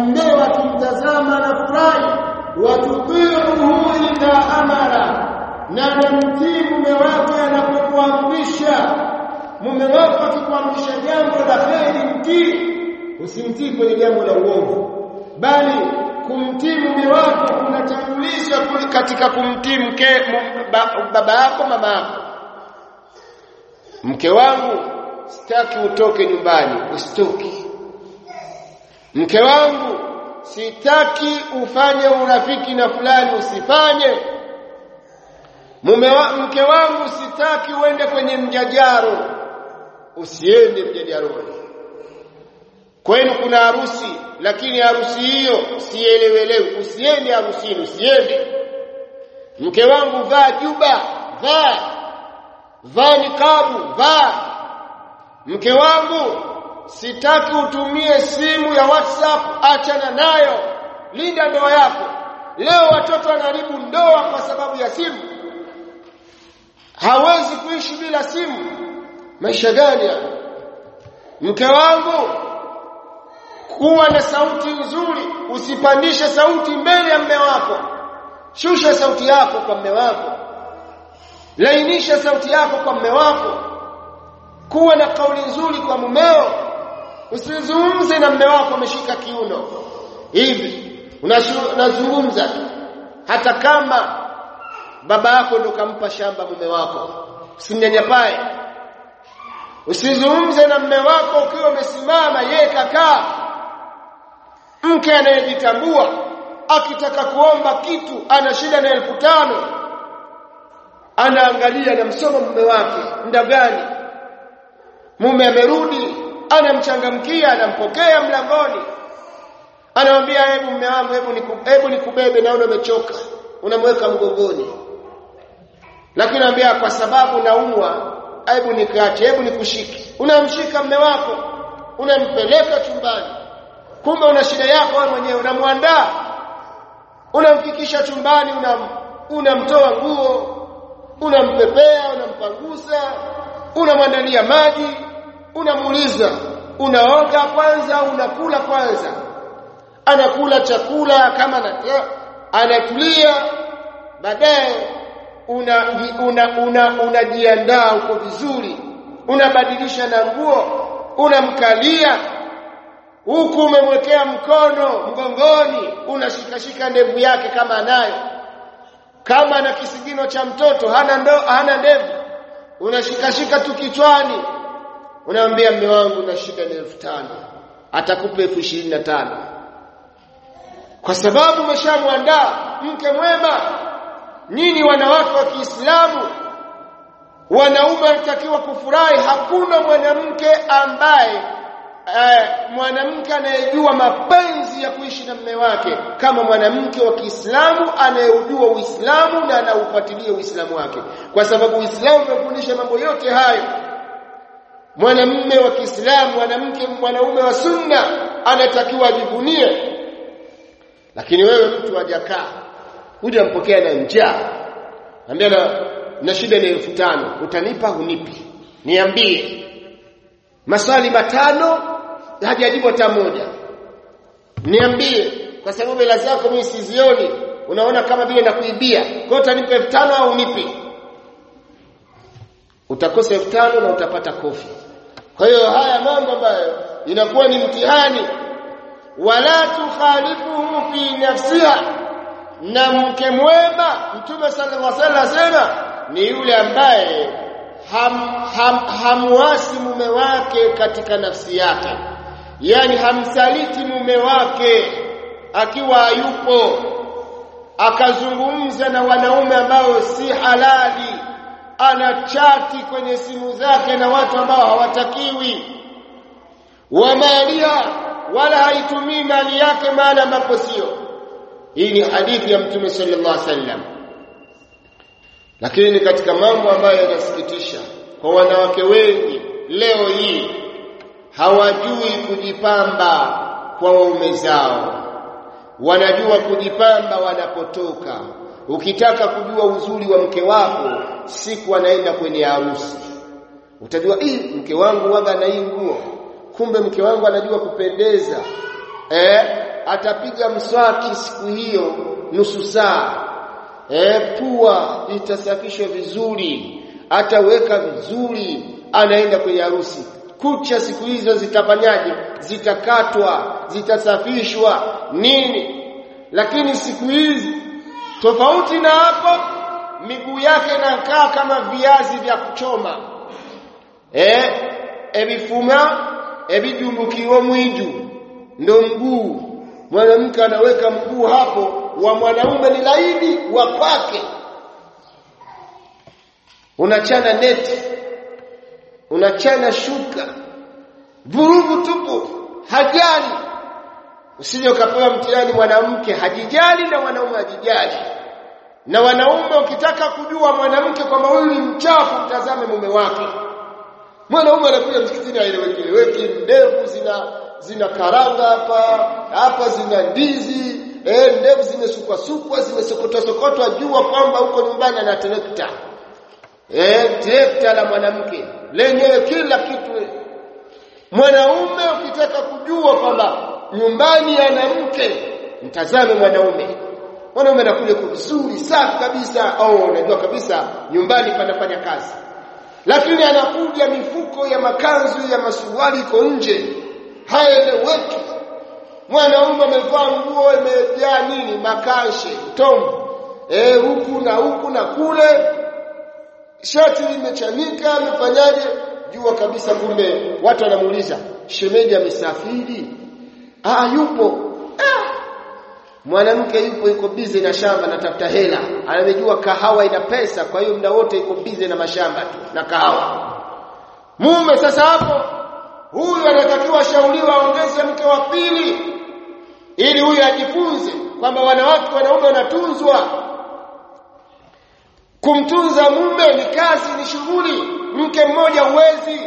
mmeo akimtazama na furahi. Watutiuhu idha amara. Na mtii mume wako anapokuamrisha. Mume wako akikuamrisha jambo la kheri mtii. Usimtii kwenye jambo la uovu bali kumtii mume wako kunatangulisha katika kumtii mke baba yako mama yako. Mke wangu sitaki utoke nyumbani usitoki mke wangu sitaki ufanye urafiki na fulani usifanye. Mume wa, mke wangu sitaki uende kwenye mjajaro. Usiende mjajaroni. Kwenu kuna harusi lakini harusi hiyo sielewelewi. Usiende harusini usiende. Mke wangu vaa juba vaa. Vaa nikabu vaa. Mke wangu sitaki utumie simu ya WhatsApp achana nayo. Linda ndoa yako. Leo watoto wanaharibu ndoa kwa sababu ya simu. Hawezi kuishi bila simu. Maisha gani haya? Mke wangu kuwa na sauti nzuri. Usipandishe sauti mbele ya mme wako. Shusha sauti yako kwa mme wako. Lainisha sauti yako kwa mme wako. Kuwa na kauli nzuri kwa mumeo usizungumze na mme wako ameshika kiuno. Hivi unazungumza hata kama baba yako ndo kampa shamba mume wako usimnyanyapae usizungumze na mme wako ukiwa umesimama yeye kakaa mke anayejitambua akitaka kuomba kitu ana shida na elfu tano. Anaangalia na msomo mume wake muda gani? Mume amerudi anamchangamkia anampokea mlangoni. Anamwambia hebu mume wangu hebu ni hebu nikubebe naona umechoka unamweka mgongoni. Lakini anambia kwa sababu naumwa hebu nikaache hebu nikushike. Unamshika mume wako unampeleka chumbani. Kumbe una shida yako wewe mwenyewe unamwandaa. Unamfikisha chumbani unam unamtoa nguo unampepea unampangusa unamwandalia maji unamuuliza unaoga kwanza unakula kwanza? Anakula chakula kama na anatulia baadaye una una unajiandaa una uko vizuri. Unabadilisha na nguo unamkalia huku umemwekea mkono mgongoni unashikashika ndevu yake kama anayo kama na kisigino cha mtoto hana ndo, hana ndevu unashikashika tu kichwani unamwambia mme wangu na shida ni elfu tano. Atakupa elfu ishirini na tano. Kwa sababu umeshamwandaa mke mwema nyinyi wanawake wa Kiislamu wanaume wanatakiwa kufurahi. Hakuna mwanamke ambaye eh, mwanamke anayejua mapenzi ya kuishi na mme wake kama mwanamke wa Kiislamu anayeujua Uislamu na anaufuatilia Uislamu wake. Kwa sababu Uislamu umefundisha mambo yote hayo mwanamume wa Kiislamu mwanamke mwanaume wa sunna anatakiwa ajivunie. Lakini wewe mtu hajakaa huja mpokea na njaa. Ambia na, na shida ni elfu tano. Utanipa hunipi niambie. Maswali matano hajajibu hata moja. Niambie kwa sababu hela zako mimi sizioni. Unaona kama vile nakuibia. Kwa hiyo utanipa elfu tano au unipi? Utakosa elfu tano na utapata kofi kwa hiyo haya mambo ambayo inakuwa ni mtihani wala tukhalifuhu fi nafsiha. Na mke mwema mtume sallallahu alaihi wasallam ni yule ambaye ham, ham, hamwasi mume wake katika nafsi yake. Yani hamsaliti mume wake akiwa hayupo akazungumza na wanaume ambao si halali ana chati kwenye simu zake na watu ambao hawatakiwi. Wa malia wala haitumii mali yake maana ambapo sio. Hii ni hadithi ya mtume sallallahu alaihi wasallam. Lakini katika mambo ambayo yanasikitisha kwa wanawake wengi leo hii hawajui kujipamba kwa waume zao. Wanajua kujipamba wanapotoka ukitaka kujua uzuri wa mke wako siku anaenda kwenye harusi. Utajua hii mke wangu waga na hii nguo. Kumbe mke wangu anajua kupendeza. Eh atapiga mswaki siku hiyo nusu saa. Eh pua itasafishwa vizuri. Ataweka vizuri anaenda kwenye harusi. Kucha siku hizo zitafanyaje? Zitakatwa zitasafishwa. Nini? Lakini siku hizi tofauti na hapo miguu yake inakaa kama viazi vya kuchoma. Eh ebifuma ebidumbukiwa mwiju ndo mguu. Mwanamke anaweka mguu hapo wa mwanaume ni laidi wa kwake. Unachana neti unachana shuka. Vurugu tupu hajali usije ukapewa mtihani mwanamke hajijali na wanaume hajijali. Na wanaume ukitaka kujua mwanamke kwamba huyu ni mchafu mtazame mume wake. Mwanaume anakuja msikitini aeleweki eleweki ndevu zina zina karanga hapa hapa zina ndizi eh ndevu zimesukwa sukwa zimesokotwa sokotwa jua kwamba huko nyumbani ana trekta. Eh trekta la mwanamke lenyewe kila kitu. Mwanaume ukitaka kujua kwamba nyumbani ana mke mtazame mwanaume. Mwanaume anakuja kwa vizuri safi kabisa au unajua kabisa nyumbani panafanya kazi. Lakini anakuja mifuko ya makanzu ya masuruali iko nje haeleweki. Mwanaume amevaa nguo imejaa nini? Makashe tombo eh huku na huku na kule. Shati limechanika amefanyaje jua kabisa kumbe. Watu wanamuuliza shemeji amesafiri ah yupo. Ah. mwanamke yupo yuko busy na shamba anatafuta hela. Anajua kahawa ina pesa kwa hiyo muda wote yuko busy na mashamba tu na kahawa. Mume sasa hapo huyu anatakiwa shauriwa aongeze mke wa pili ili huyu ajifunze kwamba wanawake wanaume wanatunzwa. Kumtunza mume ni kazi ni shughuli. Mke mmoja uwezi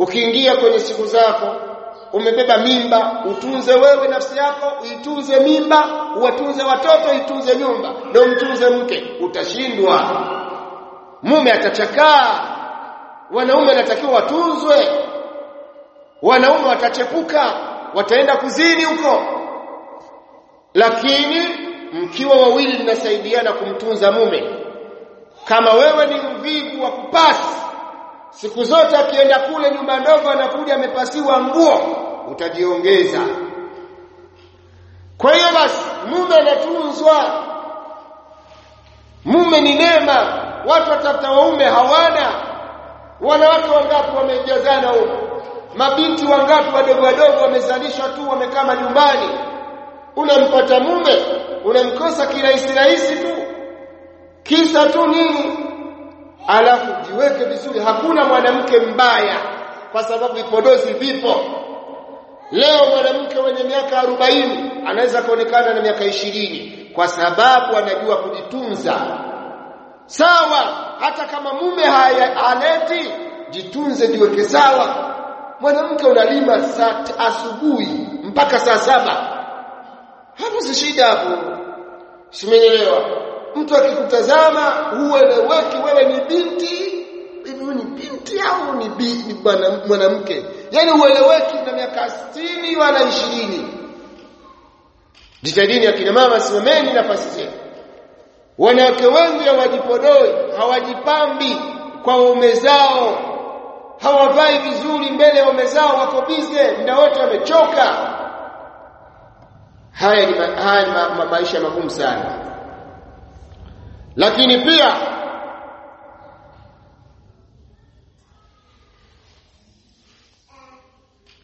ukiingia kwenye siku zako umebeba mimba utunze wewe nafsi yako uitunze mimba uwatunze watoto itunze nyumba. Ndio mtunze mke utashindwa. Mume atachakaa. Wanaume wanatakiwa watunzwe. Wanaume watachepuka wataenda kuzini huko. Lakini mkiwa wawili mnasaidiana kumtunza mume. Kama wewe ni mvivu wa kupasi siku zote akienda kule nyumba ndogo anakuja amepasiwa nguo utajiongeza. Kwa hiyo basi mume anatunzwa. Mume ni neema. Watu watafuta waume hawana. Wanawake wangapi wamejazana huko? Mabinti wangapi wadogo wadogo wamezalishwa tu wamekaa majumbani unampata mume unamkosa kirahisi rahisi tu. Kisa tu nini alafu jiweke vizuri hakuna mwanamke mbaya kwa sababu vipodozi vipo. Leo mwanamke mwenye miaka arobaini anaweza kuonekana na miaka ishirini kwa sababu anajua kujitunza. Sawa hata kama mume haya haleti jitunze jiweke sawa. Mwanamke unalima saa asubuhi mpaka saa saba. Hapo si shida hapo. Simenyelewa mtu akikutazama hueleweki wewe ni binti. Hivi ni binti au ni bwana mwanamke? Yani hueleweki na miaka 60 wala 20 jitahidini akina mama simameni nafasi zenu. Wanawake wengi hawajipodoi hawajipambi kwa waume zao. Hawavai vizuri mbele ya waume zao wako bize muda wote wamechoka. Haya ni, haya ni ma, ma, maisha magumu sana lakini pia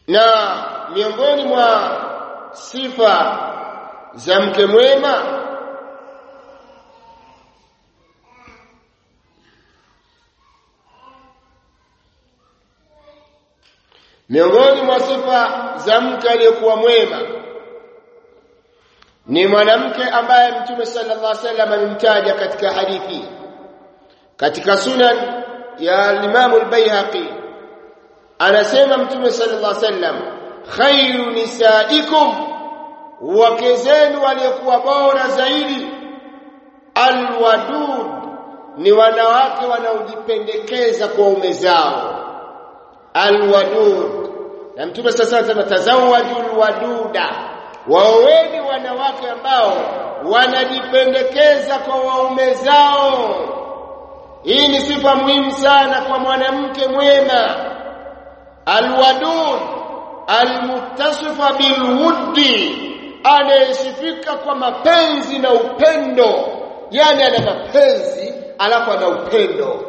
na miongoni mwa sifa za mke mwema miongoni mwa sifa za mke aliyekuwa mwema ni mwanamke ambaye mtume sallallahu alaihi wasallam amemtaja katika hadithi katika sunan ya Imam al-Baihaqi anasema mtume sallallahu alaihi wasallam khairu nisaikum wake zenu waliokuwa bora zaidi alwadud ni wanawake wanaojipendekeza kwa ume zao alwadud na mtume sasa anasema tazawwajul waduda waoweni wanawake ambao wanajipendekeza kwa waume zao. Hii ni sifa muhimu sana kwa mwanamke mwema. Alwadud almuttasifa bilwuddi anayesifika kwa mapenzi na upendo. Yani ana mapenzi alafu ana upendo.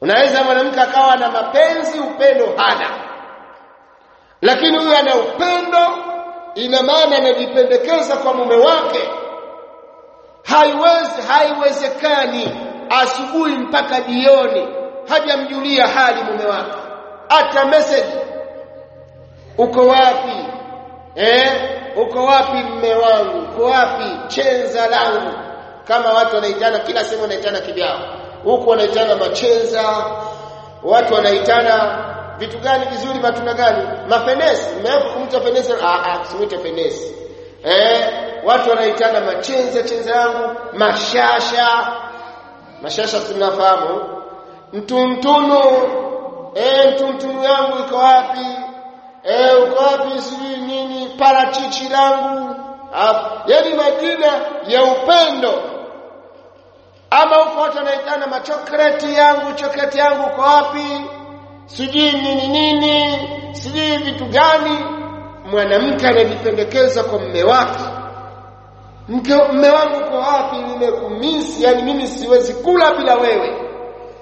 Unaweza mwanamke akawa na mapenzi upendo hana. Lakini huyu ana upendo ina maana anajipendekeza kwa mume wake. Haiwezi haiwezekani asubuhi mpaka jioni hajamjulia hali mume wake. Hata message. Uko wapi? Eh? Uko wapi mme wangu? Uko wapi? Chenza langu. Kama watu wanaitana kila sehemu wanaitana kivyao. Huku wanaitana machenza watu wanaitana vitu gani vizuri matunda gani? Mafenesi. Mmeapo kumta fenesi? Ah ah simuite fenesi. Eh watu wanaitana machenza chenza yangu mashasha. Mashasha tunafahamu. Mtuntunu. Eh mtuntunu yangu iko wapi? Eh uko wapi sijui nini? Parachichi langu. Yaani majina ya upendo. Ama huko watu wanaitana machokoleti yangu chokreti yangu uko wapi sijui nini nini sijui vitu gani. Mwanamke anajipendekeza kwa mme wake. Mke mme wangu kwa wapi? Nimekumisi yani mimi siwezi kula bila wewe.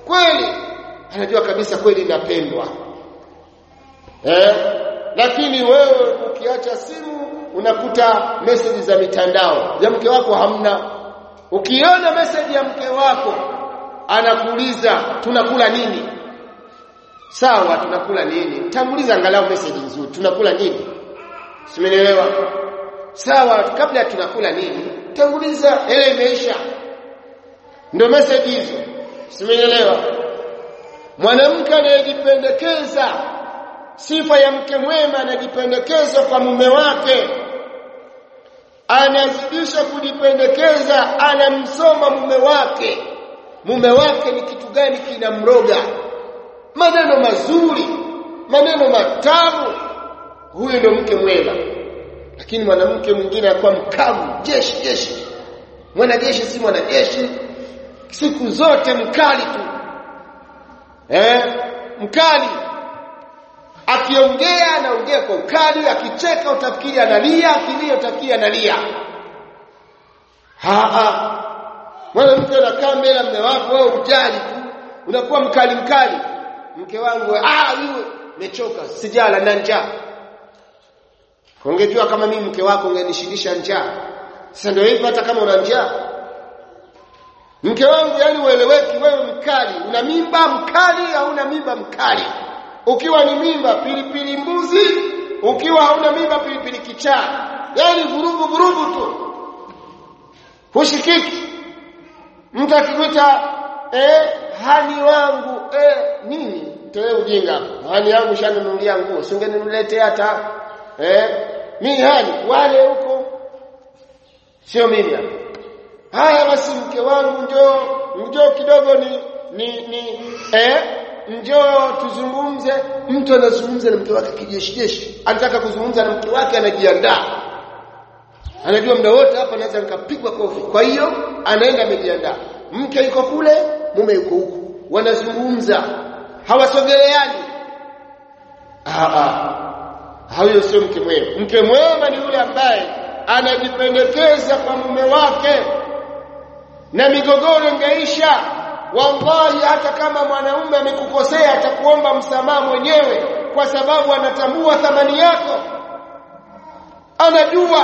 Kweli? Anajua kabisa kweli napendwa. Eh? Lakini wewe ukiacha simu unakuta message za mitandao. Ya mke wako hamna. Ukiona message ya mke wako anakuuliza tunakula nini sawa tunakula nini? Tanguliza angalau message nzuri. Tunakula nini? Simenielewa. Sawa kabla tunakula nini? Tanguliza ile imeisha. Ndio message hizo. Simenielewa. Mwanamke anayejipendekeza sifa ya mke mwema anajipendekeza kwa mume wake. Anazidisha kujipendekeza anamsoma mume wake. Mume wake ni kitu gani kinamroga maneno mazuri maneno matamu. Huyu ndio mke mwema. Lakini mwanamke mwingine anakuwa mkamu jeshi jeshi. Mwanajeshi si mwanajeshi. Siku zote mkali tu. Eh? Mkali. Akiongea anaongea kwa ukali akicheka utafikiri analia akilia utafikiri analia. Haa mwanamke anakaa mbele ya mume wako wewe ujali tu. Unakuwa mkali mkali mke wangu ah yule mechoka sijala na njaa. Ungejua kama mimi mke wako ungenishindisha njaa. Sasa ndio hivyo hata kama una njaa. Mke wangu yani ueleweki wewe mkali. Una mimba mkali au una mimba mkali? Ukiwa ni mimba pilipili mbuzi. Ukiwa hauna mimba pilipili kichaa. Yani vurugu vurugu tu. Hushikiki. Mtu akikuta eh hani wangu eh nini? Toe ujinga. Hali yangu shanunulia nguo. Singeniletea hata eh mimi hani wale huko. Sio mimi haya basi mke wangu njoo njoo kidogo ni ni ni eh njoo tuzungumze. Mtu anazungumza na mke wake kijeshi jeshi. Anataka kuzungumza na mke wake anajiandaa. Anajua muda wote hapa naweza nikapigwa kofi. Kwa hiyo anaenda amejiandaa. Mke yuko kule mume yuko huku wanazungumza. Hawasogeleani ah ah. Sio mke mwema. Mke mwema ni yule ambaye anajipendekeza kwa mume wake. Na migogoro ingeisha. Wallahi hata kama mwanaume amekukosea atakuomba msamaha mwenyewe kwa sababu anatambua thamani yako. Anajua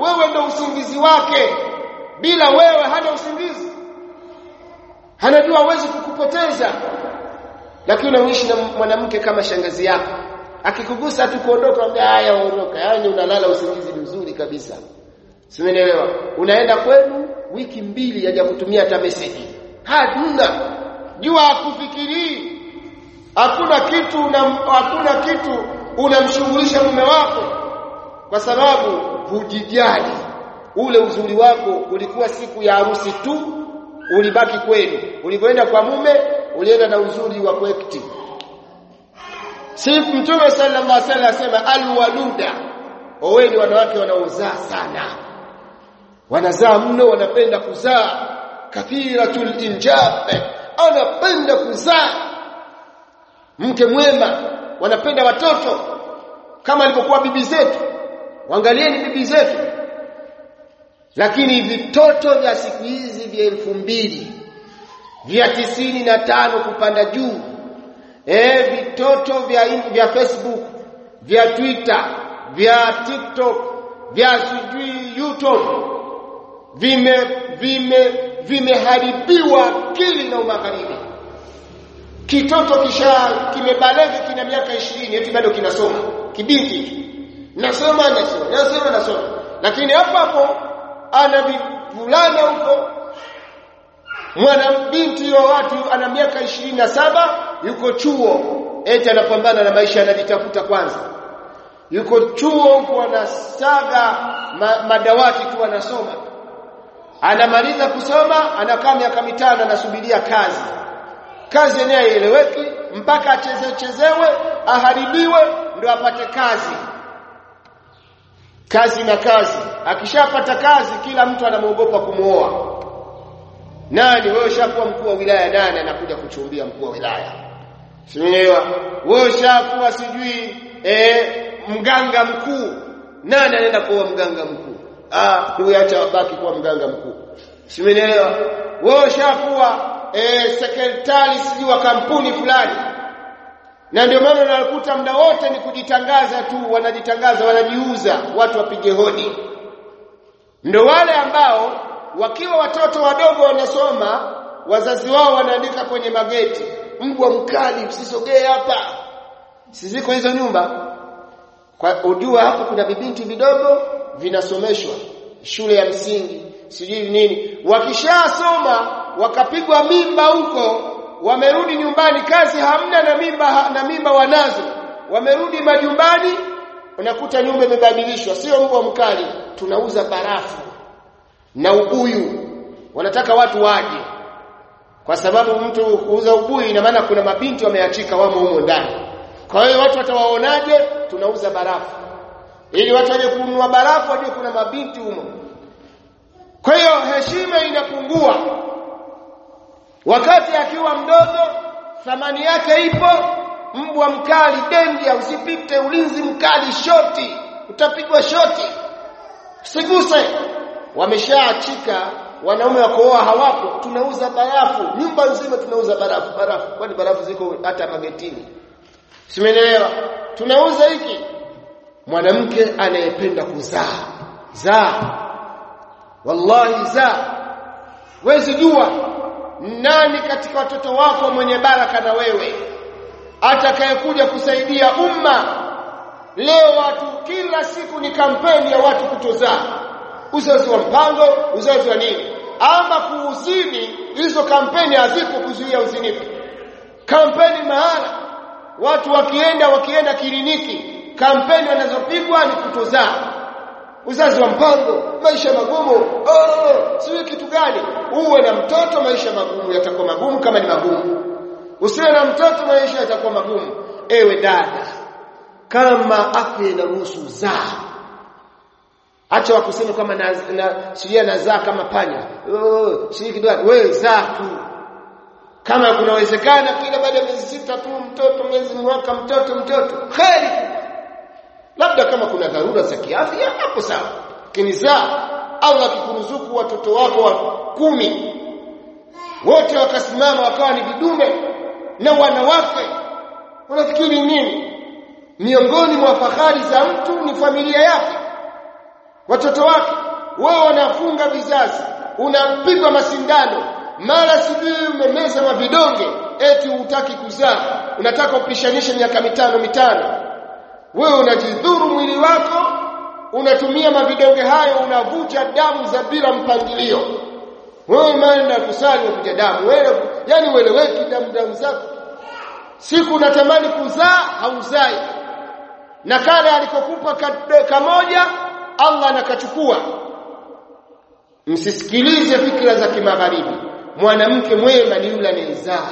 wewe ndo usingizi wake. Bila wewe hana usingizi anajua hawezi kukupoteza. Lakini unaishi na mwanamke kama shangazi yako. Akikugusa tu kuondoka ambia haya ondoka. Yani unalala usingizi mzuri kabisa. Simenielewa unaenda kwenu wiki mbili haja kutumia hata message hatuna jua hakufikirii. Hakuna kitu una, hakuna kitu unamshughulisha mume wako. Kwa sababu hujijali. Ule uzuri wako ulikuwa siku ya harusi tu ulibaki kwenu. Ulivyoenda kwa mume ulienda na uzuri wa kwekti. Si mtume sallallahu alaihi wasallam asema alwaluda. Oweni wanawake wanaozaa sana. Wanazaa mno wanapenda kuzaa. Kathiratul injab anapenda kuzaa. Mke mwema wanapenda watoto. Kama alivyokuwa bibi zetu. Waangalieni bibi zetu lakini vitoto vya siku hizi vya elfu mbili vya tisini na tano kupanda juu eh vitoto vya vya Facebook vya Twitter vya TikTok vya sijui YouTube vime vime vimeharibiwa akili na umagharibi kitoto kisha kimebalevi kina miaka 20 eti bado kinasoma. Kibinti. Nasoma nasoma nasoma nasoma. Lakini hapo hapo ana vulana huko. Mwana binti wa watu ana miaka 27 yuko chuo. Eti anapambana na maisha anajitafuta kwanza. Yuko chuo huko anasaga ma, madawati tu anasoma. Anamaliza kusoma anakaa miaka mitano anasubiria kazi. Kazi yenyewe haieleweki mpaka achezechezewe aharibiwe ndio apate kazi kazi na kazi. Akishapata kazi kila mtu anamuogopa kumuoa. Nani? Wewe ushakuwa mkuu wa wilaya nani anakuja kuchumbia mkuu wa wilaya? Sielewa wewe ushakuwa sijui eh mganga mkuu. Nani anaenda kuwa mganga mkuu? Ah huyu wabaki kuwa mganga mkuu. Sielewa wewe ushakuwa eh sekretari sijui wa kampuni fulani na ndio maana unakuta muda wote ni kujitangaza tu wanajitangaza wanajiuza watu wapige hodi. Ndio wale ambao wakiwa watoto wadogo wanasoma wazazi wao wanaandika kwenye mageti mbwa mkali usisogee hapa. Siziko hizo nyumba. Kwa ujua hapo kuna vibinti vidogo vinasomeshwa shule ya msingi sijui nini. Wakishasoma wakapigwa mimba huko wamerudi nyumbani kazi hamna na mimba na mimba wanazo. Wamerudi majumbani unakuta nyumba imebadilishwa. Sio mbwa mkali tunauza barafu na ubuyu. Wanataka watu waje. Kwa sababu mtu kuuza ubuyu ina maana kuna mabinti wameachika wamo humo ndani. Kwa hiyo watu watawaonaje? Tunauza barafu. Ili watu waje kununua barafu wajue kuna mabinti humo. Kwa hiyo heshima inapungua wakati akiwa mdogo thamani yake ipo. Mbwa mkali dendia usipite ulinzi mkali shoti utapigwa shoti. Usiguse. Wameshaachika wanaume wakooa hawapo. Tunauza barafu. Nyumba nzima tunauza barafu barafu. Kwani barafu ziko hata magetini? Simenelewa tunauza hiki. Mwanamke anayependa kuzaa. Zaa. Wallahi zaa. Wezi jua nani katika watoto wako mwenye baraka na wewe? Atakayekuja kusaidia umma. Leo watu kila siku ni kampeni ya watu kutozaa. Uzazi wa mpango uzazi wa nini? Ama kuuzini hizo kampeni hazipo kuzuia uzinifu. Kampeni mahala. Watu wakienda wakienda kliniki kampeni wanazopigwa ni kutozaa uzazi wa mpango maisha magumu. Oh siwe kitu gani. Uwe na mtoto maisha magumu yatakuwa magumu kama ni magumu. Usiwe na mtoto maisha yatakuwa magumu. Ewe dada kama afya inaruhusu zaa. Acha wakuseme kama na, na sijia nazaa kama panya. Oh kitu gani. Wewe zaa tu. Kama kunawezekana kila baada ya miezi sita tu mtoto miezi mwaka mtoto mtoto. Kheri labda kama kuna dharura za kiafya hapo sawa. Lakini zaa Allah akikuruzuku watoto wako wa kumi wote wakasimama wakawa ni vidume na wanawake unafikiri nini? Miongoni mwa fahari za mtu ni familia yake watoto wake. Wao wanafunga vizazi unampigwa masindano mara sijui umemeza mavidonge eti hutaki kuzaa unataka upishanishe miaka mitano mitano wewe unajidhuru mwili wako unatumia mavidonge hayo unavuja damu za bila mpangilio. Wewe umeenda kusali unavuja damu. Wewe yani ueleweki damu damu zako. Siku unatamani kuzaa hauzai. Na kale alikokupa kamoja Allah anakachukua. Msisikilize fikra za kimagharibi. Mwanamke mwema ni yule anayezaa.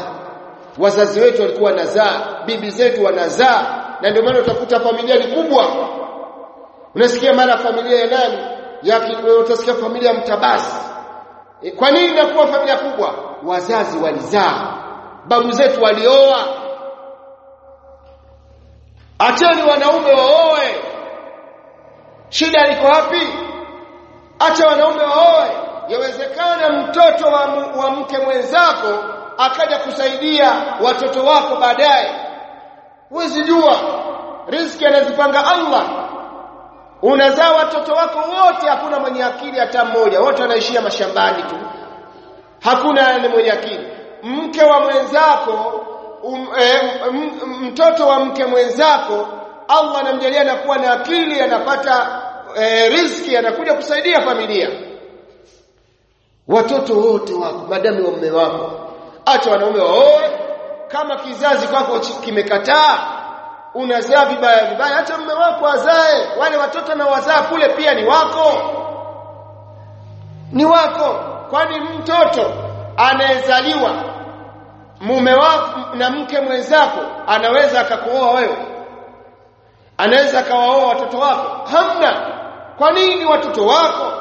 Wazazi wetu walikuwa nazaa bibi zetu wanazaa na ndio maana utakuta familia ni kubwa. Unasikia mara familia ya nani? Ya utasikia familia mtabasi. E, kwa nini inakuwa familia kubwa? Wazazi walizaa. Babu zetu walioa. Acheni wanaume waoe. Shida liko wapi? Acha wanaume waoe. Yawezekana mtoto wa, wa mke mwenzako akaja kusaidia watoto wako baadaye huwezi jua. Riziki anazipanga Allah. Unazaa watoto wako wote hakuna mwenye akili hata mmoja. Wote wanaishia mashambani tu. Hakuna ni mwenye akili. Mke wa mwenzako um, e, mtoto wa mke mwenzako Allah anamjalia anakuwa na akili anapata e, riziki anakuja kusaidia familia. Watoto wote wako madami wa mume wako. Acha wanaume waoe kama kizazi kwako kimekataa unazaa vibaya vibaya. Hata mume wako azae wale watoto na wazaa kule pia ni wako. Ni wako. Kwani mtoto anayezaliwa mume wako na mke mwenzako anaweza akakuoa wewe? Anaweza akawaoa watoto wako? Hamna. Kwa nini watoto wako?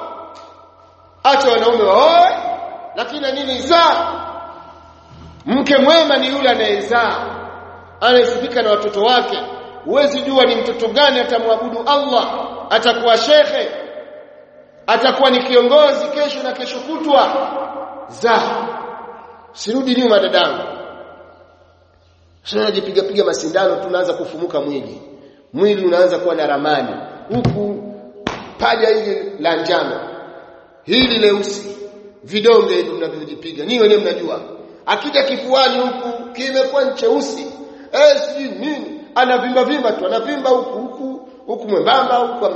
Acha wanaume waoe lakini nini zaa mke mwema ni yule anayezaa anayesifika na watoto wake. Huwezi jua ni mtoto gani atamwabudu Allah. Atakuwa shekhe atakuwa ni kiongozi kesho na kesho kutwa. Za sirudi nyuma dadangu. Sasa jipiga piga masindano tunaanza kufumuka mwili. Mwili unaanza kuwa na ramani. Huku paja hili la njano. Hili leusi. Vidonge hivi mnavyojipiga. Ninyi wenyewe mnajua akija kifuani huku kimekuwa cheusi. Eh sijui nini. Anavimba vimba tu anavimba huku huku huku mwembamba huku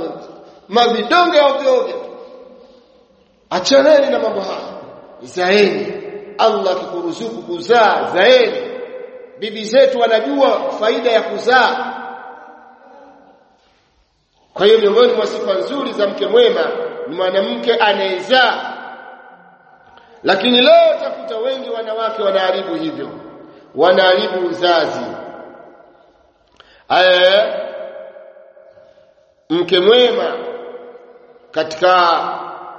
mavidonge ovyo ovyo. Achaneni na mambo haya. Zaeni. Allah akikuruzuku kuzaa zaeni. Bibi zetu wanajua faida ya kuzaa. Kwa hiyo miongoni mwa sifa nzuri za mke mwema ni mwanamke anayezaa lakini leo utakuta wengi wanawake wanaharibu hivyo. Wanaharibu uzazi. Aye, mke mwema. Katika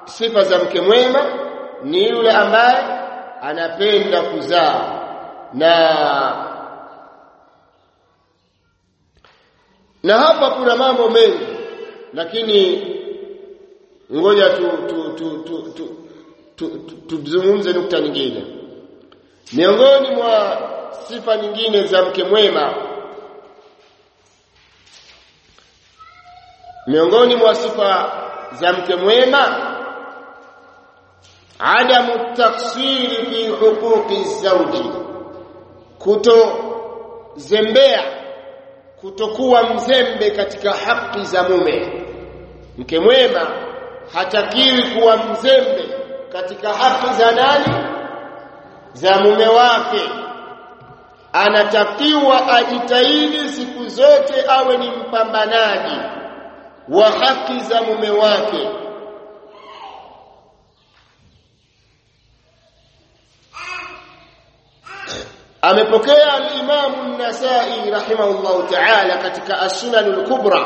sifa za mke mwema ni yule ambaye anapenda kuzaa. Na na hapa kuna mambo mengi. Lakini ngoja tu tu tu tu, tu tuzungumze nukta nyingine. Miongoni mwa sifa nyingine za mke mwema miongoni mwa sifa za mke mwema adamu taksiri fi huquqi zawji kutozembea kutokuwa mzembe katika haki za mume. Mke mwema hatakiwi kuwa mzembe katika haki za nani? Za mume wake. Anatakiwa ajitahidi siku zote awe ni mpambanaji wa haki za mume wake. Amepokea al-Imam an-Nasa'i rahimahullahu ta'ala katika as-Sunan al-Kubra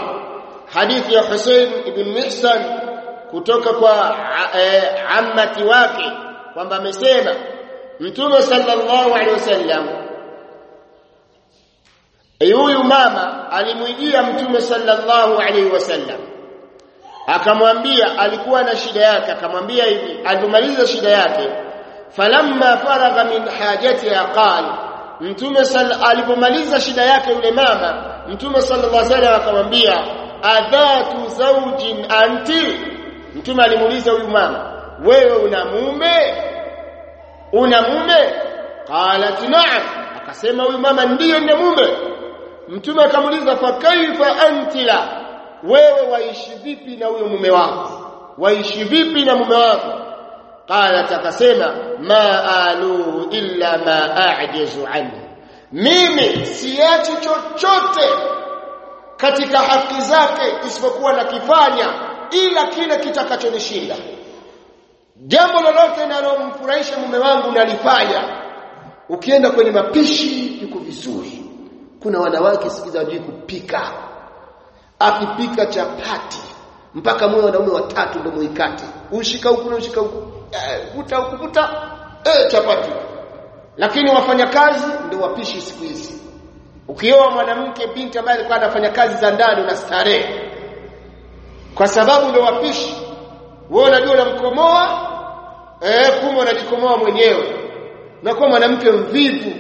hadithi ya Hussein ibn Mihsan kutoka kwa eh, ammati wake kwamba amesema Mtume sallallahu alaihi wasallam huyu mama alimwijia Mtume sallallahu alaihi wasallam. Akamwambia alikuwa na shida yake akamwambia hivi alipomaliza shida yake falamma faragha min hajatiha qala mtume alipomaliza shida yake yule mama mtume sallallahu alaihi wasallam akamwambia adhatu zawjin anti mtume alimuuliza huyu mama wewe una mume? Una mume? Qalat na'am. Akasema huyu mama ndiyo nina mume. Mtume akamuuliza fa kaifa antila? wewe waishi vipi na huyo mume wako? Waishi vipi na mume wako? Qalat akasema ma aluhu illa ma a'jazu anhu. Mimi siachi chochote katika haki zake isipokuwa nakifanya ila kile kitakachonishinda. Jambo lolote linalomfurahisha mume wangu nalifanya. Ukienda kwenye mapishi yuko vizuri. Kuna wanawake sikiza wajui kupika. Akipika chapati mpaka mwe wanaume watatu ndio muikate. Ushika huku na ushika huku vuta huku vuta. Eh chapati. Lakini wafanyakazi ndio wapishi siku hizi. Ukioa mwanamke binti ambaye alikuwa anafanya kazi za ndani na starehe kwa sababu ndio wapishi wewe unajua unamkomoa eh kumbe unajikomoa mwenyewe. Unakuwa mwanamke mvivu.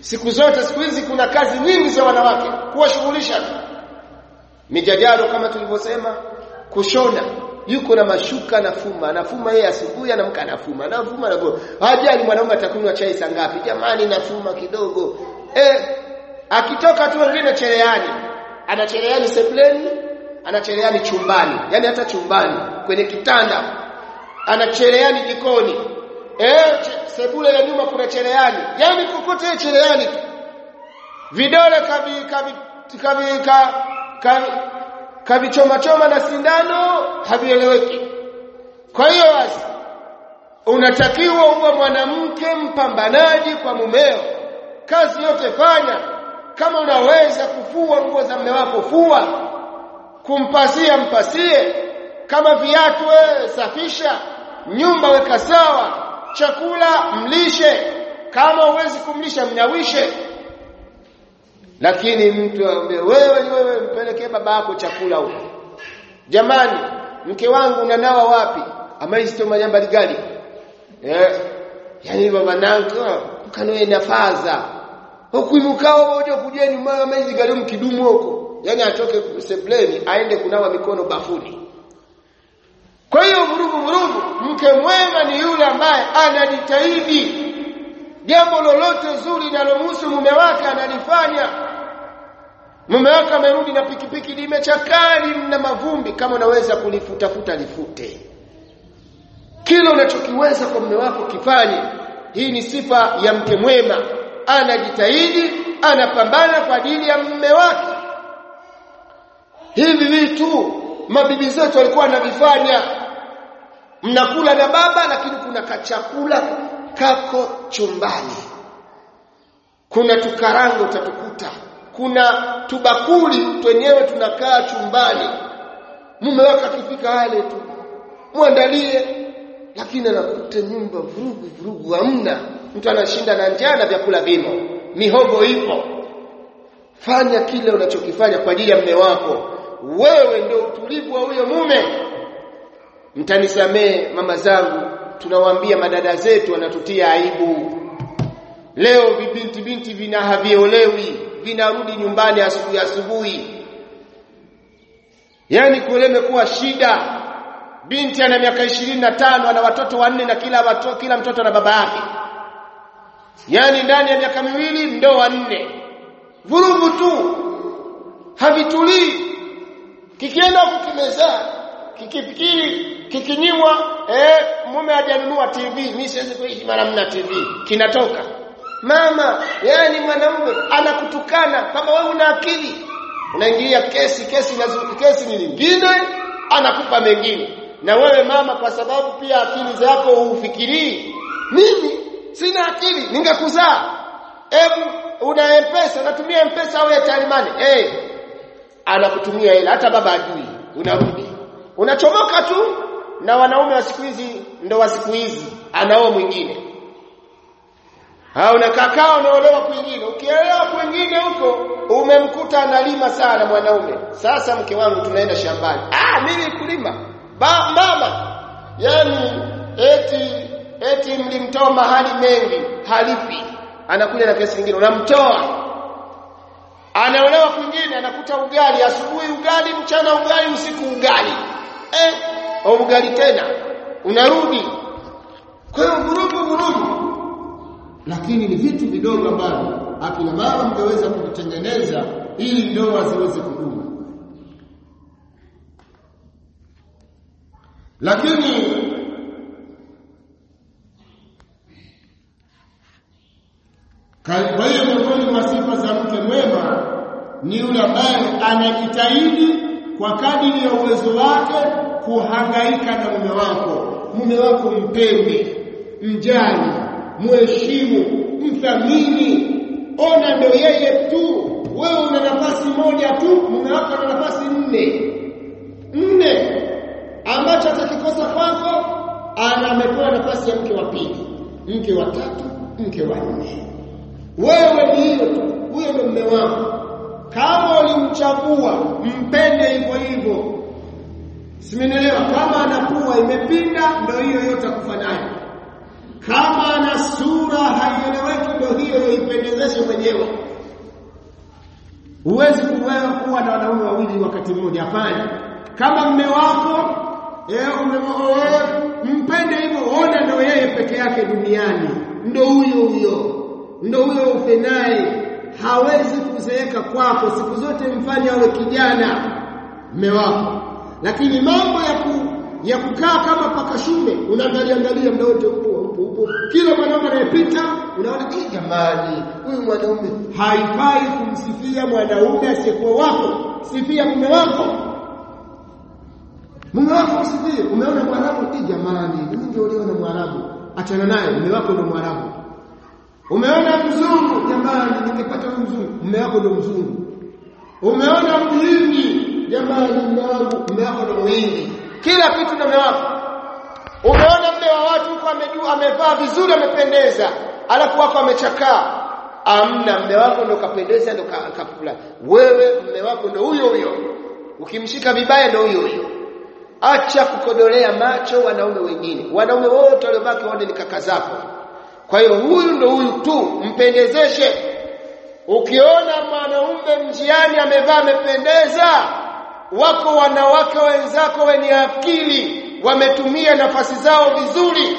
Siku zote siku hizi kuna kazi nyingi za wanawake kuwashughulisha mijadalo kama tulivyosema kushona. Yuko na mashuka na fuma anafuma yeye asubuhi anamka anafuma anafuma na hajali mwanaume atakunywa chai saa ngapi. Jamani nafuma kidogo. Eh akitoka tu wengine chereani ana cherehani sebleni ana cherehani chumbani yani hata chumbani kwenye kitanda anachereani jikoni. Eh sebule ya nyuma kuna chereani yani kokote cherehani vidole kavi kavi kavi kavi kavichoma choma na sindano havieleweki. Kwa hiyo basi unatakiwa uwe mwanamke mpambanaji kwa mumeo. Kazi yote fanya. Kama unaweza kufua nguo za mume wako fua kumpasia mpasie. Kama viatu wewe safisha. Nyumba weka sawa. Chakula mlishe. Kama uwezi kumlisha mnyawishe lakini mtu wewe wewe mpelekee baba yako chakula huko. Jamani mke wangu unanawa wapi? Amaisto majamba ligali. Eh yani baba nanka kanoe nafaza. Hukuimukao moja kujeni mama maizi gali mkidumu huko yani atoke sebleni aende kunawa mikono bafuni. Kwa hiyo vurugu vurugu mke mwema ni yule ambaye anajitahidi. Jambo lolote zuri linalomhusu mume wake analifanya. Mume wake amerudi na pikipiki limechakali na mavumbi kama unaweza kulifutafuta lifute. Kile unachokiweza kwa mume wako kifanye. Hii ni sifa ya mke mwema. Anajitahidi anapambana kwa ajili ya mume wake hivi vitu mabibi zetu walikuwa wanavifanya. Mnakula na baba lakini kuna kachakula kako chumbani. Kuna tukarango utatukuta. Kuna tubakuli twenyewe tunakaa chumbani. Mume wako akifika hale tu mwandalie. Lakini anakuta nyumba vurugu vurugu hamna. Mtu anashinda na njaa na vyakula vimo. Mihogo ipo. Fanya kile unachokifanya kwa ajili ya mume wako wewe ndio utulivu wa huyo mume. Mtanisamee mama zangu tunawaambia madada zetu wanatutia aibu. Leo vibinti binti vina haviolewi vinarudi nyumbani asubuhi asubuhi. Yani kuleme kuwa shida. Binti ana miaka ishirini na tano ana watoto wanne na kila watoto, kila mtoto na baba yake. Yani ndani ya miaka miwili ndoa nne. Vurugu tu. Havitulii kikienda kukimezaa kikifikiri kikinyimwa eh mume hajanunua TV mimi siwezi kuishi mara mna TV kinatoka. Mama yani mwanamume anakutukana kama wewe una akili. Unaingilia kesi kesi na kesi ni nyingine anakupa mengine. Na wewe mama kwa sababu pia akili zako hufikirii mimi sina akili ningekuzaa. Hebu una mpesa unatumia mpesa au ya talimani eh hey, anakutumia hela. Hata baba ajui. Unarudi. Unachomoka tu na wanaume wa siku hizi ndo wa siku hizi. Anaoa mwingine. Ha unakakaa unaolewa kwingine. Ukielewa kwingine huko umemkuta analima sana mwanaume. Sasa mke wangu tunaenda shambani. Ah mimi kulima. Ba, mama. Yani eti eti mlimtoa mahali mengi halipi. Anakuja na kesi nyingine. Unamtoa anaolewa kwingine anakuta ugali. Asubuhi ugali mchana ugali usiku ugali. Eh au ugali tena. Unarudi. Kwa hiyo vurugu vurugu. Lakini ni vitu vidogo ambavyo akina mama mngeweza kuvitengeneza ili ndoa ziweze kudumu. Lakini kwa hiyo miongoni mwa sifa za mke mwema ni yule ambaye anajitahidi kwa kadiri ya uwezo wake kuhangaika na mume wako. Mume wako mpende mjali mheshimu, mthamini. Ona ndio yeye tu. Wewe una nafasi moja tu mume wako ana nafasi nne. Nne. Ambacho atakikosa kwako ana amepewa nafasi ya mke wa pili mke wa tatu mke wa nne wewe ni hiyo tu. Huyo ndio mume wako kama ulimchagua mpende hivyo hivyo. Simenielewa? Kama anapua imepinda ndio hiyo yote akufanyaje kama ana sura haieleweki ndio hiyo yoipendezeshe mwenyewe. Huwezi kuwewe kuwa na wanaume wawili wakati mmoja hapana. Kama mme wako eh umeoa mpende hivyo ona ndio yeye peke yake duniani. Ndio huyo huyo ndio huyo ufe naye, hawezi kuzeeka kwako. Siku zote mfanye awe kijana mme wako. Lakini mambo ya ku, ya kukaa kama paka shume unaangalia angalia muda wote upo upo kila mwanaume anayepita unaona eh jamani huyu mwanaume haifai kumsifia mwanaume asiyekuwa wako. Sifia mume wako. Mume wako usifie. Umeona mwarabu? Eh jamani mimi ndio na mwarabu. Achana naye mume wako ndio mwarabu umeona mzungu? Jamani ningepata mzungu. Mume wako ndio mzungu. Umeona mhindi? Jamani mume wangu mume wako ndio mhindi. Kila kitu na mume wako. Umeona mume wa watu huko amejua amevaa vizuri amependeza alafu wako amechakaa amna mume wako ndio kapendeza ndio kapula wewe mume wako ndio huyo huyo. Ukimshika vibaya ndio huyo huyo. Acha kukodolea macho wanaume wengine. Wanaume wote waliobaki waone ni kaka zako kwa hiyo huyu ndo huyu tu mpendezeshe. Ukiona mwanaume mjiani amevaa amependeza wako wanawake wenzako wenye akili wametumia nafasi zao vizuri.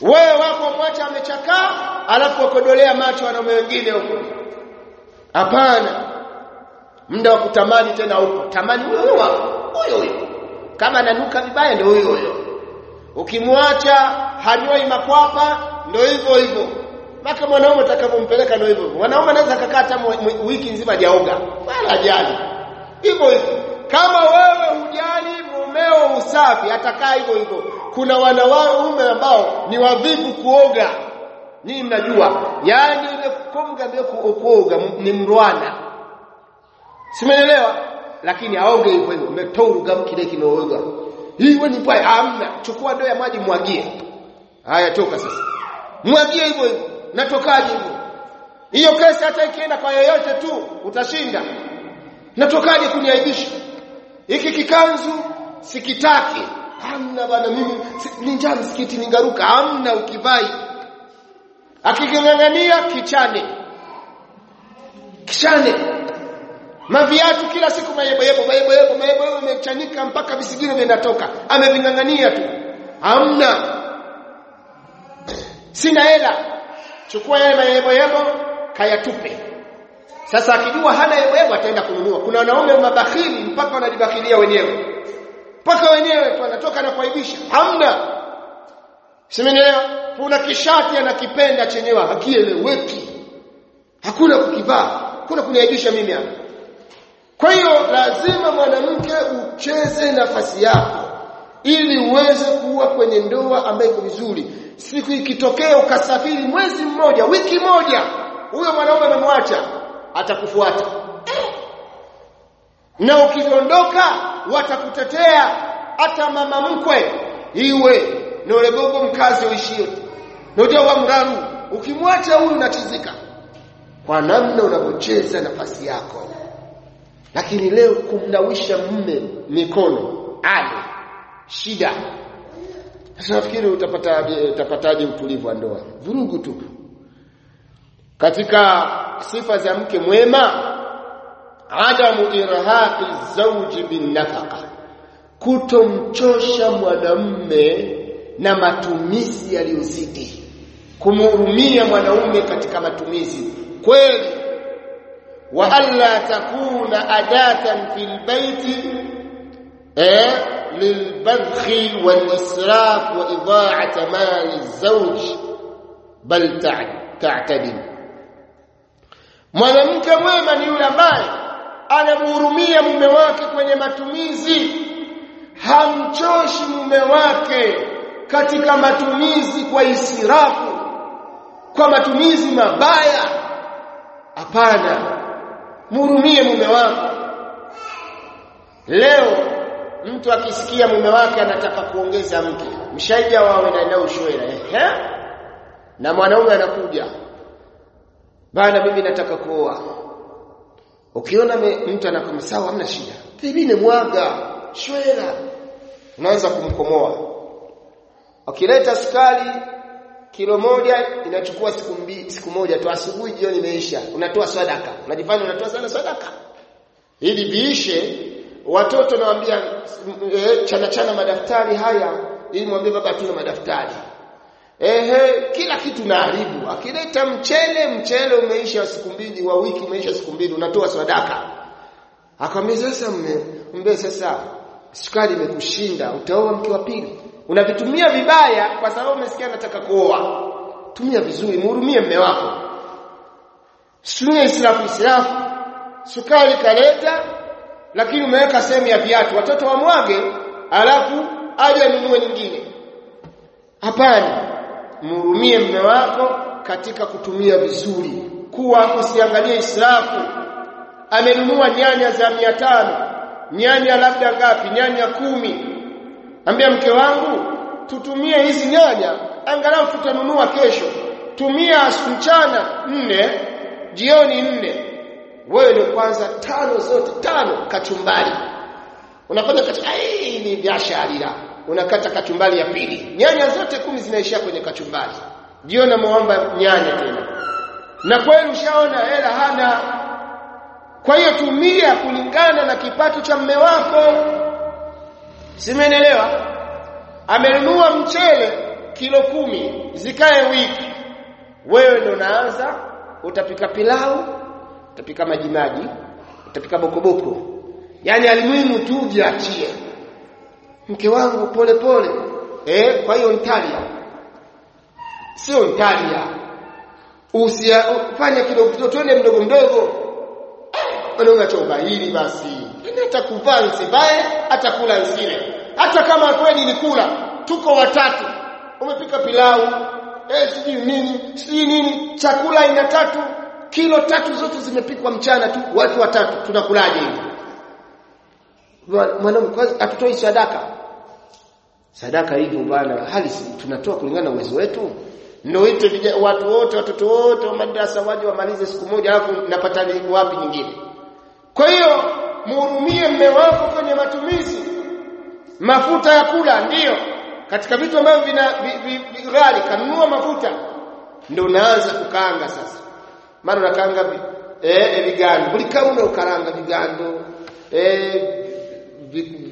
Wewe wako mwacha amechakaa alafu wakodolea macho wanaume wengine huko. Hapana. Muda wa kutamani tena huko tamani huyo huyo huyo huyo. Kama ananuka vibaya ndio huyo huyo. Ukimwacha hanyoi makwapa ndio hivyo hivyo. Mpaka mwanaume atakapompeleka ndio hivyo mwanaume anaweza kukaa hata wiki nzima hajaoga. Wala hajali. Hivyo hivyo. Kama wewe hujali mumeo usafi atakaa hivyo hivyo. Kuna wanaume ambao ni wavivu kuoga. Nyinyi mnajua. Yani ile kukomga ndio kuoga ni mrwana. Simeelewa lakini aoge hivyo hivyo. Umetoga kile kimeoga. Hiyo ni pale amna chukua ndoo ya maji mwagie. Haya toka sasa mwagie hivyo hivyo. Natokaje hivyo? Hiyo kesi hata ikienda kwa yeyote tu utashinda. Natokaje kuniaibisha? Hiki kikanzu sikitaki hamna bana mimi ni njaa msikiti ningaruka. Hamna ukivai akikingangania kichane. Kichane. Maviatu kila siku mayebo yebo mayebo yebo mayebo mpaka visigino vinatoka. Amevingangania tu. Hamna sina hela. Chukua yale mayebo yebo kayatupe. Sasa akijua hana yebo yebo ataenda kununua. Kuna wanaume mabakhili mpaka wanajibakhilia wenyewe. Mpaka wenyewe tu anatoka na kuaibisha. Hamna. Simenielewa kuna kishati anakipenda chenyewe hakieleweki. Hakuna kukivaa. Kuna kuniaibisha mimi hapa. Kwa hiyo lazima mwanamke ucheze nafasi yako ili uweze kuwa kwenye ndoa ambayo iko vizuri. Siku ikitokea ukasafiri mwezi mmoja wiki moja huyo mwanaume amemwacha atakufuata. Na ukiondoka watakutetea hata mama mkwe. Iwe nolegogo mkazi uishie. Ndio wa mraru ukimwacha huyu unachizika kwa namna unavyocheza nafasi yako. Lakini leo kumnawisha mme mikono ale shida. Sasa nafikiri utapata utapataje utulivu wa ndoa? Vurugu tu. Katika sifa za mke mwema adamu irhaqi zawji bin nafaqa. Kutomchosha mwanamme na matumizi yaliyozidi. Kumhurumia mwanaume katika matumizi. Kweli. Wa alla takuna adatan fil baiti eh lilbadhi walisraf wa ida'at mali الزوج bal ta'tadil mwanamke mwema ni yule ambaye anamhurumia mume wake kwenye matumizi hamchoshi mume wake katika matumizi kwa israfu kwa matumizi mabaya hapana mhurumie mume wako leo mtu akisikia mume wake anataka kuongeza mke mshaija wawe na ushwera ehe? Na mwanaume anakuja bana mimi nataka kuoa. Ukiona mtu anakwambia sawa hamna shida. Thibine mwaga shwera unaanza kumkomoa. Ukileta sukari kilo moja inachukua siku mbili siku moja tu asubuhi jioni imeisha unatoa sadaka. Unajifanya unatoa sana sadaka. Ili viishe watoto nawaambia e, chana chana madaftari haya ili mwambie baba tuna madaftari. Ehe kila kitu naharibu. Akileta mchele mchele umeisha siku mbili wa wiki umeisha siku mbili unatoa sadaka. Akamwambia sasa mbe sasa sukari imekushinda utaoa mke wa pili? Unavitumia vibaya kwa sababu umesikia nataka kuoa. Tumia vizuri muhurumie mme wako. Situmie israfu israfu sukari kaleta lakini umeweka sehemu ya viatu watoto wamwage alafu aje anunue nyingine. Hapana. Mhurumie mme wako katika kutumia vizuri. Kuwa usiangalie israfu amenunua nyanya za mia tano nyanya labda ngapi nyanya kumi. Ambia mke wangu tutumie hizi nyanya angalau tutanunua kesho. Tumia mchana nne jioni nne wewe ndio kwanza tano zote tano kachumbali unafanya kachumbari ni biashara unakata kachumbali ya pili. Nyanya zote kumi zinaishia kwenye kachumbari. Jiona muomba nyanya tena. Na kweli ushaona hela hana. Kwa hiyo tumia kulingana na kipato cha mme wako. Simenelewa amenunua mchele kilo kumi zikae wiki. Wewe ndo unaanza utapika pilau utapika maji maji utapika bokoboko. Yani alimuhimu tu jiachie. Mke wangu pole pole. Eh kwa hiyo ntalia sio ntalia usifanye kidogo kidogo twende mdogo mdogo. Unaona choba hili basi? Hata kuvaa nsivae hata kula nsile hata kama kweli ni kula tuko watatu. Umepika pilau. Eh sijui nini sijui nini. Chakula ina tatu kilo tatu zote zimepikwa mchana tu watu watatu tunakulaje hivi? Mwanamke atutoi sadaka. Sadaka hivyo bwana hali tunatoa kulingana na uwezo wetu. Ndio watu wote watoto wote wa madrasa waje wamalize siku moja alafu napata wapi nyingine? Kwa hiyo muhurumie mme wako kwenye matumizi. Mafuta ya kula ndiyo katika vitu ambavyo vina ghali kanunua mafuta. Ndio unaanza kukaanga sasa mara urakanga eh buri kabuno ukaranga vigando eh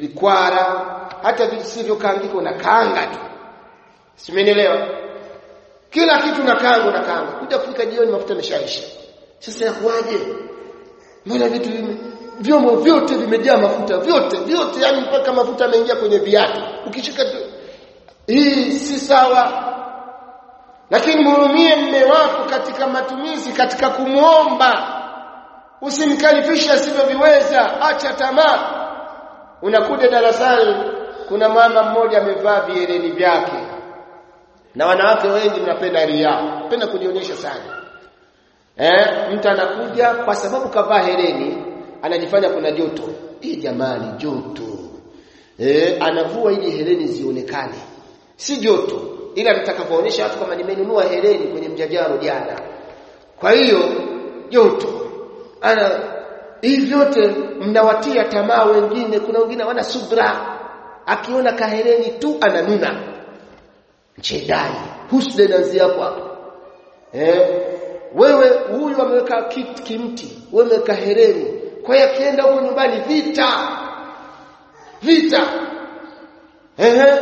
vikwara. Hata sivyokangiko na kanga tu. Simenielewa kila kitu na nakaanga na kuja kufika jioni mafuta yameshaisha. Sasa yakuaje mbona vitu vyombo vyote vimejaa mafuta vyote vyote yani mpaka mafuta yameingia kwenye viatu. Ukishika hii si sawa lakini muumie mme wako katika matumizi katika kumwomba usimkalifishe asivyoviweza acha tamaa. Unakuja darasani kuna mama mmoja amevaa vieleni vyake. Na wanawake wengi mnapenda ria mpenda kujionyesha sana. Eh mtu anakuja kwa sababu kavaa hereni anajifanya kuna joto. Hii jamani joto. Eh anavua ili hereni zionekane. Si joto ila nitakapoonyesha watu kama nimenunua hereni kwenye mjajaro jana. Kwa hiyo joto. Ana hivi vyote mnawatia tamaa wengine kuna wengine wana subra. Akiona kahereni tu ananuna. Mchedai husda inaanzia hapo eh wewe huyu ameweka kiti kimti wewe umeweka hereni. Kwa hiyo akienda huko nyumbani vita. Vita. Ehe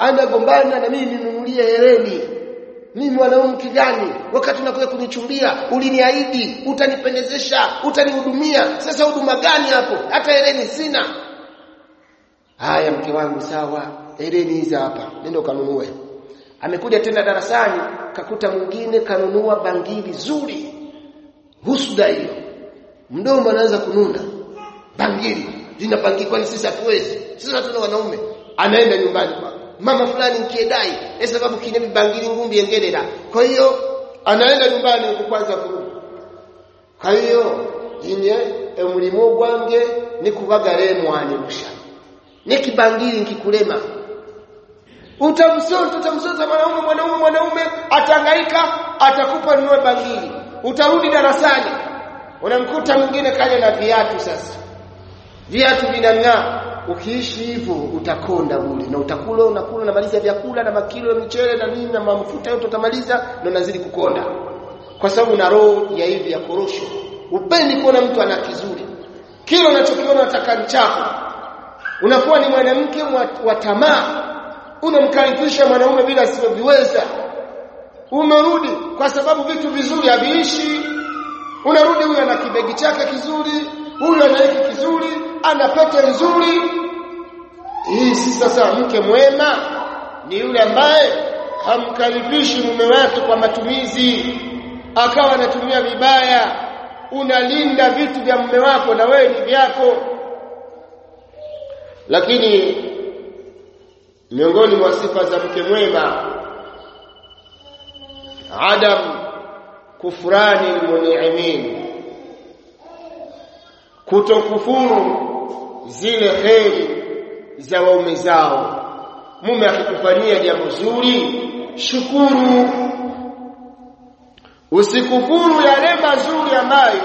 anagombana na mimi ninunulie hereni. Mimi mwanamke gani wakati unakuja kunichumbia uliniahidi utanipendezesha utanihudumia. Sasa huduma gani hapo? Hata hereni sina. Haya mke wangu sawa. Hereni hizi hapa nenda kanunue amekuja tena darasani kakuta mwingine kanunua bangili zuri husuda hiyo. Mdomo anaanza kununa bangili. Zina bangili kwani sisi hatuwezi? Sisi hatuna wanaume. Anaenda nyumbani kwa mama fulani nkiedai kwa sababu kine bangili ngumbi engelela kwa hiyo anaenda nyumbani kwanza kurudi. Kwa hiyo inye emulimo gwange nikubagale mwani musha. Nikibangiri nkikulema. Utamsota utamsota mwanaume mwanaume mwanaume atangaika atakupa nunue bangili. Utarudi darasani. Unamkuta mwingine kaja na viatu sasa. Viatu vinang'aa ukiishi hivyo utakonda bure na utakula unakula unamaliza vyakula na makilo ya michele na nini na mafuta yote utamaliza na unazidi kukonda. Kwa sababu una roho ya hivi ya korosho. Upendi kuona mtu ana kizuri. Kile unachokiona unataka chako. Unakuwa ni mwanamke wa tamaa. Unamkaribisha mwanaume bila asivyoviweza umerudi kwa sababu vitu vizuri haviishi. Unarudi huyu ana kibegi chake kizuri huyu ana kizuri ana pete nzuri hii si sasa mke mwema ni yule ambaye hamkaribishi mume wake kwa matumizi. Akawa anatumia vibaya unalinda vitu vya mume wako na wewe ni vyako. Lakini miongoni mwa sifa za mke mwema adam kufurani almuni'imin kutokufuru zile kheri za waume zao. Mume akikufanyia jambo zuri shukuru. Usikufuru yale mazuri ambayo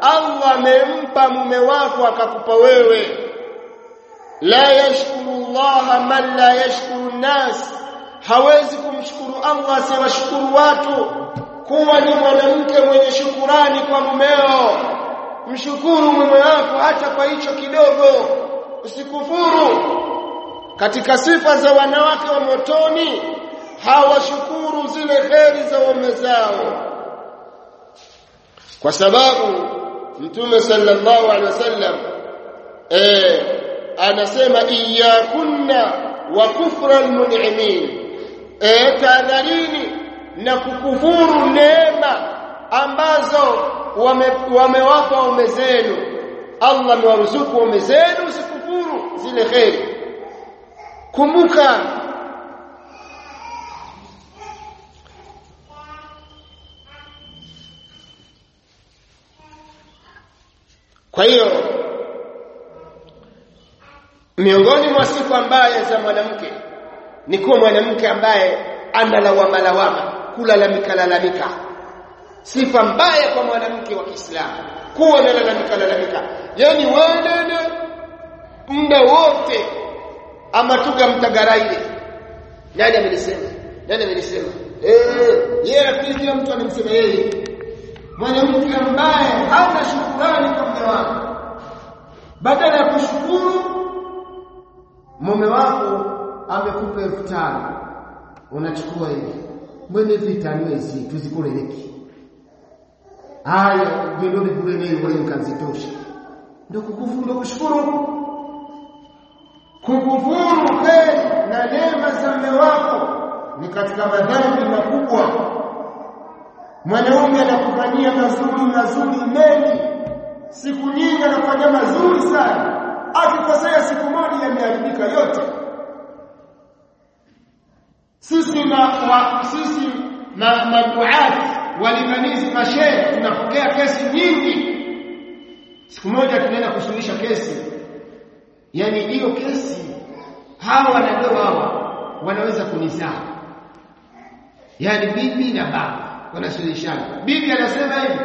Allah amempa mume wako akakupa wewe. La yashkuru Allah man la yashkuru nas hawezi kumshukuru Allah asiwashukuru watu. Kuwa ni mwanamke mwenye shukurani kwa mumeo. Mshukuru mume wako hata kwa hicho kidogo usikufuru. Katika sifa za wanawake wa motoni hawashukuru zile kheri za waume zao. Kwa sababu mtume sallallahu alaihi wasallam eh anasema iyakunna wa kufra almun'imin eh tahadharini na kukufuru neema ambazo wamewapa wame zenu. Allah amewaruzuku wame zenu zile kheri. Kumbuka kwa hiyo miongoni mwa sifa ambaye za mwanamke ni kuwa mwanamke ambaye analawama lawama kulalamika lalamika. Sifa mbaya kwa mwanamke wa Kiislamu kuwa analalamika lalamika. Yani wewe muda wote amatuga mtagaraile nani amenisema nani amenisema. Eh yeye akili mtu anamsema yeye. Mwanamke ambaye hana shukrani kwa mume wake. Badala ya kushukuru mume wako amekupa elfu tano. Unachukua hivi. Mwene vitani hizi tuzikoleleki haya ndio bure leo wewe ukazitosha ndio kukufu ndio kushukuru kukufuru kheri na neema za mume wako ni katika madhambi makubwa. Mwanaume anakufanyia mazuri mazuri mengi. Siku nyingi anafanya mazuri sana. Akikosea siku moja yameharibika yote. Sisi na wa, sisi na maduati walinganizi mashehe tunapokea kesi nyingi. Siku moja tunaenda kusuluhisha kesi yani hiyo kesi hawa wanandoa hawa wanaweza kunizaa. Yani bibi na baba wanasuluhishana bibi anasema hivi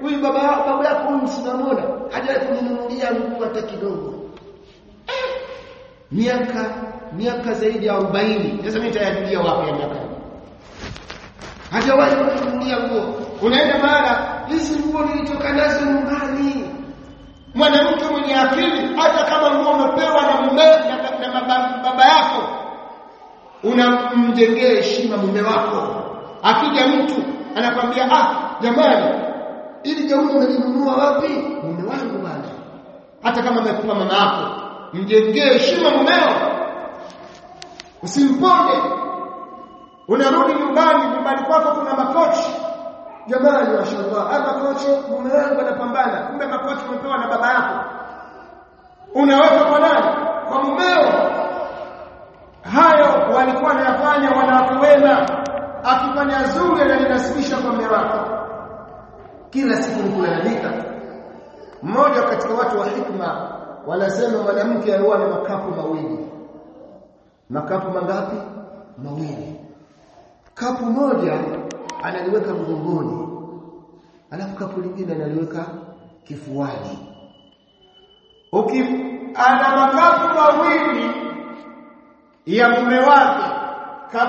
huyu baba baba yako huyu msinamona hajawahi kuninunulia nguo hata kidogo. Miaka miaka zaidi ya 40 sasa mimi nitayajulia wapi ya miaka hajawahi kuninunulia nguo. Unaenda mara hizi nguo nilitoka nazo nyumbani mwanamke mwenye akili hata kama nguo umepewa na mume na, na baba, yako unamjengea heshima mume wako. Akija mtu anakwambia ah jamani ili gauni umelinunua wapi? Mume wangu bwana. Hata kama amekupa mama yako mjengee heshima mumeo. Usimponde unarudi nyumbani nyumbani kwako kuna makochi jamani mashallah hapa kocho mume wangu anapambana kumbe makocho umepewa na baba yako. Unaweka kwa nani? Kwa mumeo. Hayo walikuwa wanayafanya wanawake wema. Akifanya zuri analinasibisha linasibisha kwa mume wake kila siku nikulalamika. Mmoja katika watu wa hikma wanasema mwanamke huwa na makapu mawili. Makapu mangapi? Mawili. Kapu moja analiweka mgongoni alafu kapu lingine analiweka kifuani. Uki ana makapu mawili ya mume wake kapu